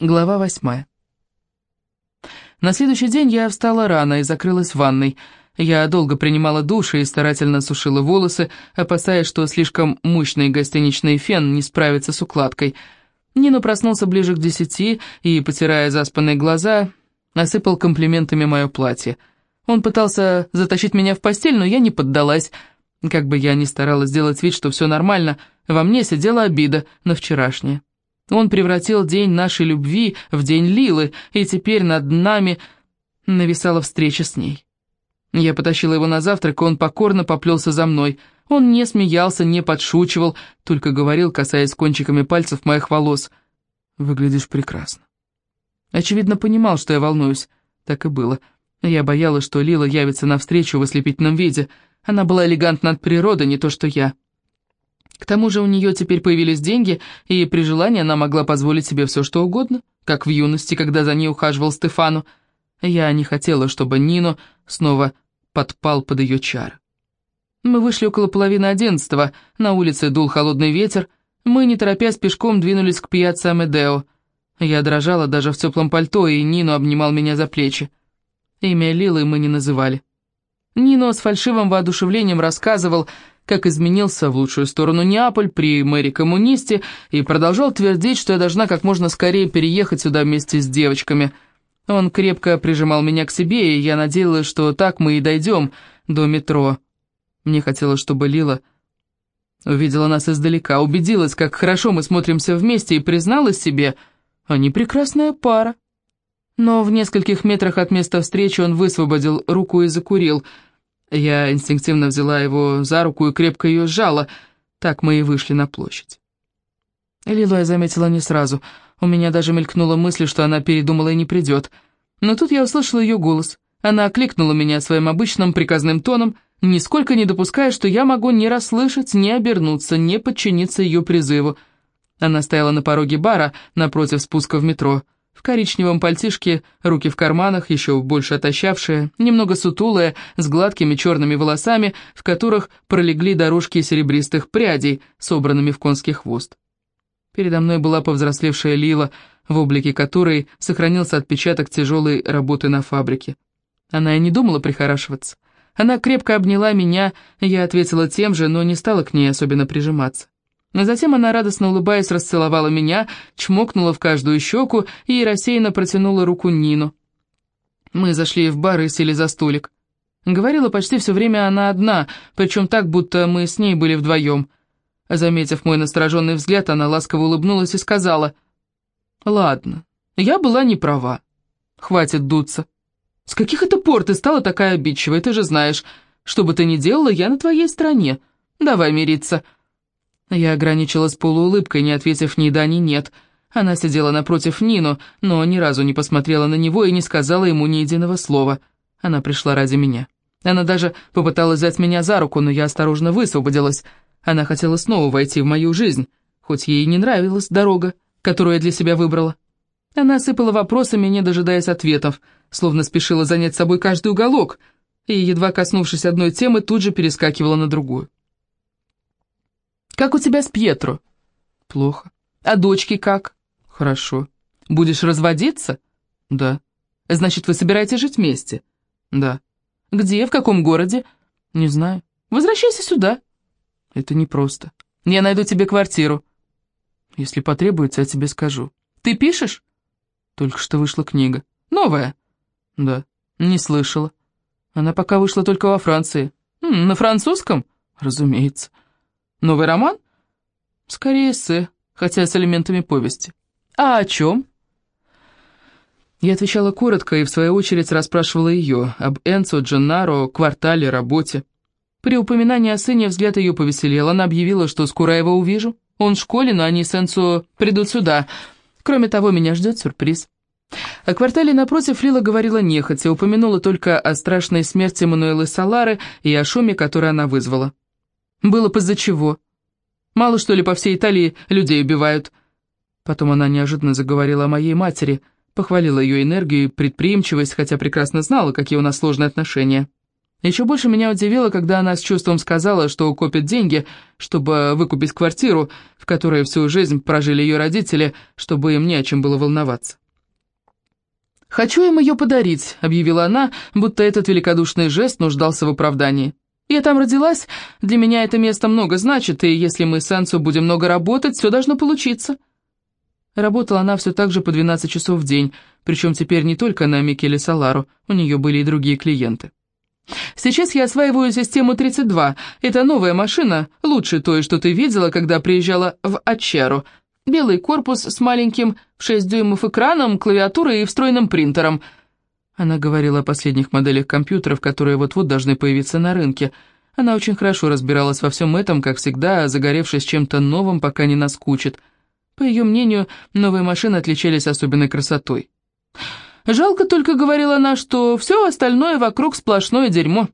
Глава восьмая. На следующий день я встала рано и закрылась в ванной. Я долго принимала душ и старательно сушила волосы, опасаясь, что слишком мощный гостиничный фен не справится с укладкой. Нина проснулся ближе к десяти и, потирая заспанные глаза, осыпал комплиментами мое платье. Он пытался затащить меня в постель, но я не поддалась. Как бы я ни старалась сделать вид, что все нормально, во мне сидела обида на вчерашнее. Он превратил день нашей любви в день Лилы, и теперь над нами нависала встреча с ней. Я потащила его на завтрак, и он покорно поплелся за мной. Он не смеялся, не подшучивал, только говорил, касаясь кончиками пальцев моих волос. «Выглядишь прекрасно». Очевидно, понимал, что я волнуюсь. Так и было. Я боялась, что Лила явится навстречу в ослепительном виде. Она была элегантна от природы, не то что я. К тому же у нее теперь появились деньги, и при желании она могла позволить себе все что угодно, как в юности, когда за ней ухаживал Стефану. Я не хотела, чтобы Нино снова подпал под ее чар. Мы вышли около половины одиннадцатого, на улице дул холодный ветер, мы, не торопясь, пешком двинулись к пьяцца Амедео. Я дрожала даже в теплом пальто, и Нино обнимал меня за плечи. Имя Лилы мы не называли. Нино с фальшивым воодушевлением рассказывал, как изменился в лучшую сторону Неаполь при мэре-коммунисте и продолжал твердить, что я должна как можно скорее переехать сюда вместе с девочками. Он крепко прижимал меня к себе, и я надеялась, что так мы и дойдем до метро. Мне хотелось, чтобы Лила увидела нас издалека, убедилась, как хорошо мы смотримся вместе, и призналась себе, они прекрасная пара. Но в нескольких метрах от места встречи он высвободил руку и закурил — я инстинктивно взяла его за руку и крепко ее сжала. Так мы и вышли на площадь. Лилу я заметила не сразу. У меня даже мелькнула мысль, что она передумала и не придет. Но тут я услышала ее голос. Она окликнула меня своим обычным приказным тоном, нисколько не допуская, что я могу не расслышать, не обернуться, не подчиниться ее призыву. Она стояла на пороге бара, напротив спуска в метро. В коричневом пальтишке, руки в карманах, еще больше отощавшая, немного сутулая, с гладкими черными волосами, в которых пролегли дорожки серебристых прядей, собранными в конский хвост. Передо мной была повзрослевшая Лила, в облике которой сохранился отпечаток тяжелой работы на фабрике. Она и не думала прихорашиваться. Она крепко обняла меня, я ответила тем же, но не стала к ней особенно прижиматься. А затем она, радостно улыбаясь, расцеловала меня, чмокнула в каждую щеку и рассеянно протянула руку Нину. Мы зашли в бар и сели за столик. Говорила почти все время она одна, причем так, будто мы с ней были вдвоем. Заметив мой настороженный взгляд, она ласково улыбнулась и сказала, «Ладно, я была не права. Хватит дуться. С каких это пор ты стала такая обидчивая, ты же знаешь. Что бы ты ни делала, я на твоей стороне. Давай мириться». Я ограничилась полуулыбкой, не ответив ни да, ни нет. Она сидела напротив Нину, но ни разу не посмотрела на него и не сказала ему ни единого слова. Она пришла ради меня. Она даже попыталась взять меня за руку, но я осторожно высвободилась. Она хотела снова войти в мою жизнь, хоть ей не нравилась дорога, которую я для себя выбрала. Она сыпала вопросами, не дожидаясь ответов, словно спешила занять собой каждый уголок, и, едва коснувшись одной темы, тут же перескакивала на другую. Как у тебя с Пьетро?» «Плохо. А дочки как?» «Хорошо. Будешь разводиться?» «Да». «Значит, вы собираетесь жить вместе?» «Да». «Где? В каком городе?» «Не знаю. Возвращайся сюда». «Это непросто. Я найду тебе квартиру». «Если потребуется, я тебе скажу». «Ты пишешь?» «Только что вышла книга». «Новая?» «Да». «Не слышала». «Она пока вышла только во Франции». «На французском?» «Разумеется». Новый роман? Скорее эссе, хотя с элементами повести. А о чем? Я отвечала коротко и, в свою очередь, расспрашивала ее об Энцо, Дженнаро, квартале, работе. При упоминании о сыне взгляд ее повеселел. Она объявила, что скоро его увижу. Он в школе, но они с Энцо придут сюда. Кроме того, меня ждет сюрприз. О квартале напротив Лила говорила нехотя, упомянула только о страшной смерти Мануэлы Салары и о шуме, который она вызвала. Было бы чего. Мало что ли по всей Италии людей убивают. Потом она неожиданно заговорила о моей матери, похвалила ее энергию и предприимчивость, хотя прекрасно знала, какие у нас сложные отношения. Еще больше меня удивило, когда она с чувством сказала, что копит деньги, чтобы выкупить квартиру, в которой всю жизнь прожили ее родители, чтобы им не о чем было волноваться. «Хочу им ее подарить», — объявила она, будто этот великодушный жест нуждался в оправдании. «Я там родилась, для меня это место много значит, и если мы с Энсу будем много работать, все должно получиться». Работала она все так же по 12 часов в день, причем теперь не только на Микеле Салару, у нее были и другие клиенты. Сейчас я осваиваю систему 32. Это новая машина, лучше той, что ты видела, когда приезжала в Ачеру. Белый корпус с маленьким в 6 дюймов экраном, клавиатурой и встроенным принтером. Она говорила о последних моделях компьютеров, которые вот-вот должны появиться на рынке. Она очень хорошо разбиралась во всем этом, как всегда, загоревшись чем-то новым, пока не наскучит. По ее мнению, новые машины отличались особенной красотой. Жалко только, говорила она, что все остальное вокруг сплошное дерьмо.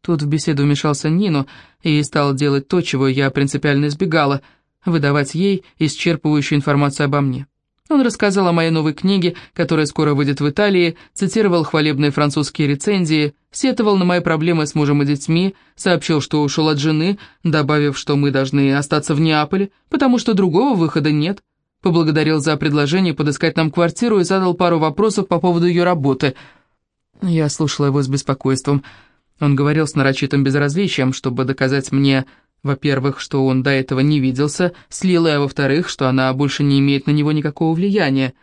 Тут в беседу вмешался Нину и стал делать то, чего я принципиально избегала, выдавать ей исчерпывающую информацию обо мне. Он рассказал о моей новой книге, которая скоро выйдет в Италии, цитировал хвалебные французские рецензии, сетовал на мои проблемы с мужем и детьми, сообщил, что ушел от жены, добавив, что мы должны остаться в Неаполе, потому что другого выхода нет, поблагодарил за предложение подыскать нам квартиру и задал пару вопросов по поводу ее работы. Я слушала его с беспокойством. Он говорил с нарочитым безразличием, чтобы доказать мне, во-первых, что он до этого не виделся с Лилой, а во-вторых, что она больше не имеет на него никакого влияния.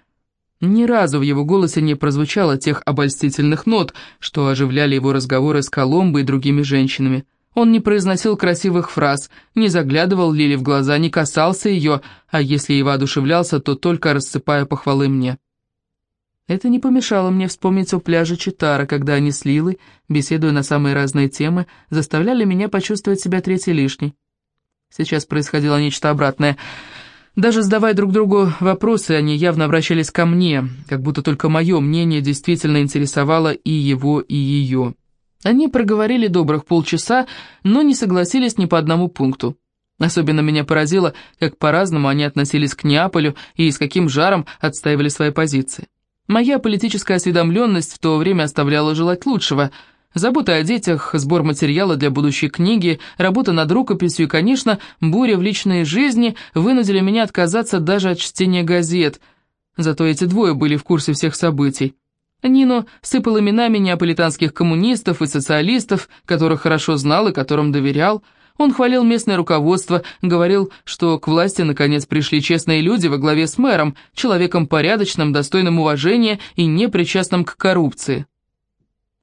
Ни разу в его голосе не прозвучало тех обольстительных нот, что оживляли его разговоры с Коломбой и другими женщинами. Он не произносил красивых фраз, не заглядывал Лили в глаза, не касался ее, а если и воодушевлялся, то только рассыпая похвалы мне. Это не помешало мне вспомнить о пляже Читара, когда они с Лилой, беседуя на самые разные темы, заставляли меня почувствовать себя третьей лишней. Сейчас происходило нечто обратное. Даже задавая друг другу вопросы, они явно обращались ко мне, как будто только мое мнение действительно интересовало и его, и ее. Они проговорили добрых полчаса, но не согласились ни по одному пункту. Особенно меня поразило, как по-разному они относились к Неаполю и с каким жаром отстаивали свои позиции. Моя политическая осведомленность в то время оставляла желать лучшего. Забота о детях, сбор материала для будущей книги, работа над рукописью и, конечно, буря в личной жизни вынудили меня отказаться даже от чтения газет. Зато эти двое были в курсе всех событий. Нино сыпал именами неаполитанских коммунистов и социалистов, которых хорошо знал и которым доверял. Он хвалил местное руководство, говорил, что к власти наконец пришли честные люди во главе с мэром, человеком порядочным, достойным уважения и непричастным к коррупции.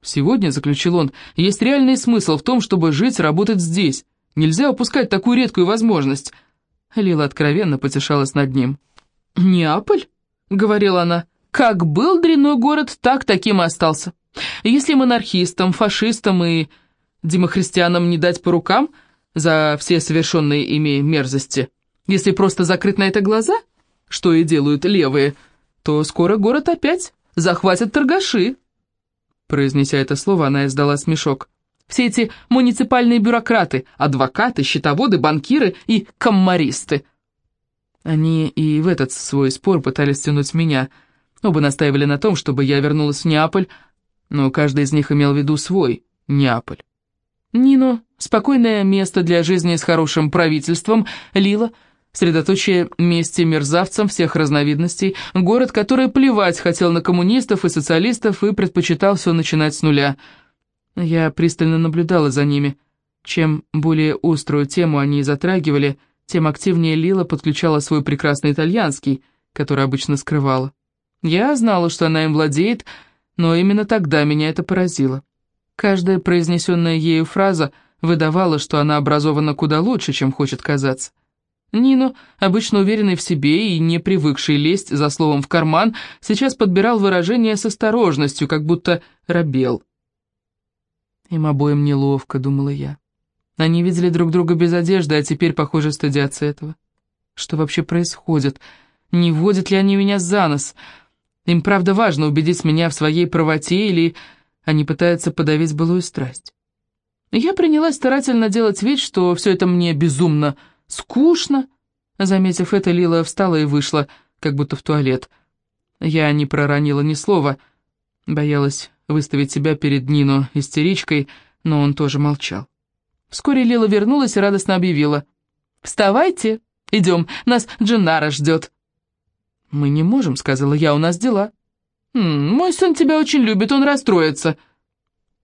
«Сегодня, — заключил он, — есть реальный смысл в том, чтобы жить работать здесь. Нельзя упускать такую редкую возможность». Лила откровенно потешалась над ним. «Неаполь?» — говорила она. Как был дрянной город, так таким и остался. Если монархистам, фашистам и демохристианам не дать по рукам за все совершенные ими мерзости, если просто закрыть на это глаза, что и делают левые, то скоро город опять захватят торгаши. Произнеся это слово, она издала смешок. Все эти муниципальные бюрократы, адвокаты, счетоводы, банкиры и коммаристы. Они и в этот свой спор пытались тянуть меня – Оба настаивали на том, чтобы я вернулась в Неаполь, но каждый из них имел в виду свой Неаполь. Нино — спокойное место для жизни с хорошим правительством, Лила — средоточие мести мерзавцам всех разновидностей, город, который плевать хотел на коммунистов и социалистов и предпочитал все начинать с нуля. Я пристально наблюдала за ними. Чем более острую тему они затрагивали, тем активнее Лила подключала свой прекрасный итальянский, который обычно скрывала. Я знала, что она им владеет, но именно тогда меня это поразило. Каждая произнесенная ею фраза выдавала, что она образована куда лучше, чем хочет казаться. Нино, обычно уверенный в себе и не привыкший лезть за словом в карман, сейчас подбирал выражение с осторожностью, как будто робел. «Им обоим неловко», — думала я. Они видели друг друга без одежды, а теперь, похоже, стыдятся этого. Что вообще происходит? Не водят ли они меня за нос?» Им, правда, важно убедить меня в своей правоте или они пытаются подавить былую страсть. Я принялась старательно делать вид, что все это мне безумно скучно. Заметив это, Лила встала и вышла, как будто в туалет. Я не проронила ни слова, боялась выставить себя перед Нино истеричкой, но он тоже молчал. Вскоре Лила вернулась и радостно объявила. «Вставайте, идем, нас Дженнара ждет». «Мы не можем», — сказала я, — «у нас дела». «М -м, «Мой сын тебя очень любит, он расстроится».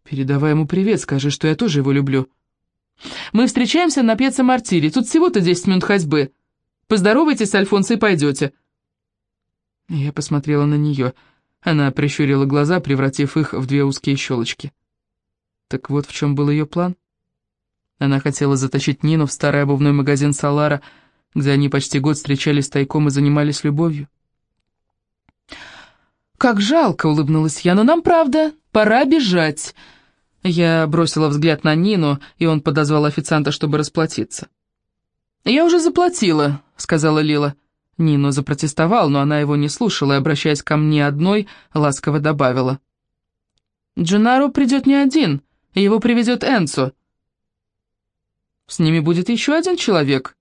«Передавай ему привет, скажи, что я тоже его люблю». «Мы встречаемся на пьеце Мартири, тут всего-то 10 минут ходьбы. Поздоровайтесь с Альфонсо и пойдете». Я посмотрела на нее. Она прищурила глаза, превратив их в две узкие щелочки. Так вот в чем был ее план. Она хотела затащить Нину в старый обувной магазин «Салара», где они почти год встречались тайком и занимались любовью. «Как жалко!» — улыбнулась я. «Но нам правда, пора бежать!» Я бросила взгляд на Нину, и он подозвал официанта, чтобы расплатиться. «Я уже заплатила», — сказала Лила. Нино запротестовал, но она его не слушала и, обращаясь ко мне одной, ласково добавила. «Дженаро придет не один, его приведет Энцо. С ними будет еще один человек,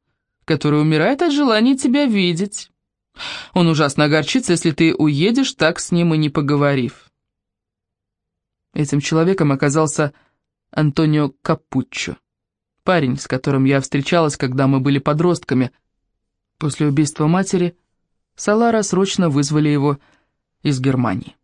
который умирает от желания тебя видеть. Он ужасно огорчится, если ты уедешь, так с ним и не поговорив». Этим человеком оказался Антонио Капуччо, парень, с которым я встречалась, когда мы были подростками. После убийства матери Салара срочно вызвали его из Германии.